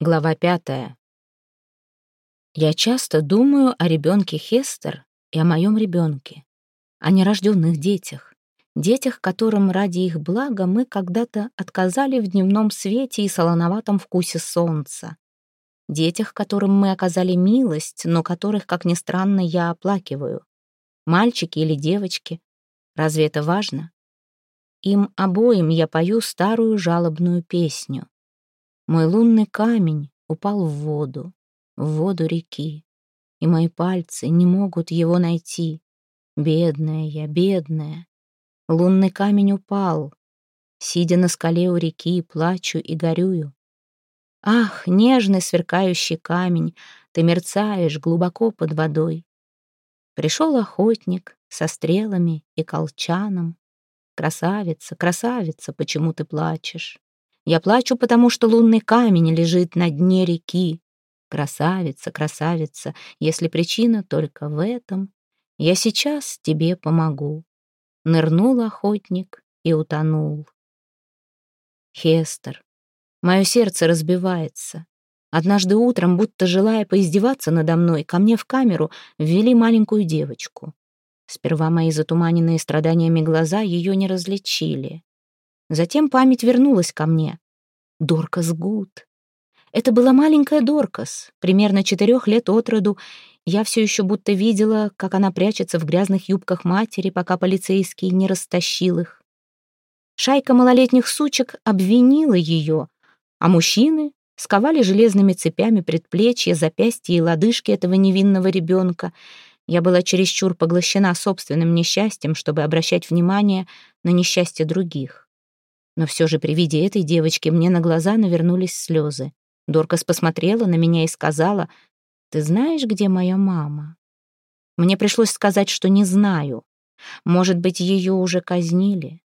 Глава пятая. Я часто думаю о ребенке Хестер и о моем ребенке, о нерожденных детях, детях, которым ради их блага мы когда-то отказали в дневном свете и солоноватом вкусе солнца, детях, которым мы оказали милость, но которых, как ни странно, я оплакиваю. Мальчики или девочки, разве это важно? Им обоим я пою старую жалобную песню. Мой лунный камень упал в воду, в воду реки, и мои пальцы не могут его найти. Бедная я, бедная. Лунный камень упал. Сидя на скале у реки, плачу и горюю. Ах, нежный сверкающий камень, ты мерцаешь глубоко под водой. Пришел охотник со стрелами и колчаном. Красавица, красавица, почему ты плачешь? Я плачу, потому что лунный камень лежит на дне реки. Красавица, красавица, если причина только в этом, я сейчас тебе помогу. Нырнул охотник и утонул. Хестер, мое сердце разбивается. Однажды утром, будто желая поиздеваться надо мной, ко мне в камеру ввели маленькую девочку. Сперва мои затуманенные страданиями глаза ее не различили. Затем память вернулась ко мне. Доркас Гуд. Это была маленькая Доркас, примерно четырех лет от роду. Я все еще будто видела, как она прячется в грязных юбках матери, пока полицейский не растащил их. Шайка малолетних сучек обвинила ее, а мужчины сковали железными цепями предплечья, запястья и лодыжки этого невинного ребенка. Я была чересчур поглощена собственным несчастьем, чтобы обращать внимание на несчастье других. Но все же при виде этой девочки мне на глаза навернулись слезы. Доркас посмотрела на меня и сказала, «Ты знаешь, где моя мама?» Мне пришлось сказать, что не знаю. Может быть, ее уже казнили.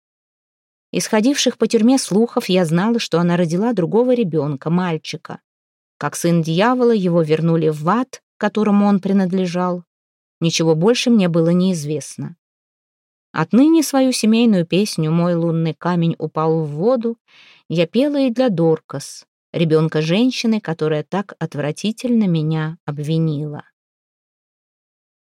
Исходивших по тюрьме слухов я знала, что она родила другого ребенка, мальчика. Как сын дьявола, его вернули в ад, которому он принадлежал. Ничего больше мне было неизвестно. Отныне свою семейную песню «Мой лунный камень упал в воду» я пела и для Доркас, ребенка женщины, которая так отвратительно меня обвинила.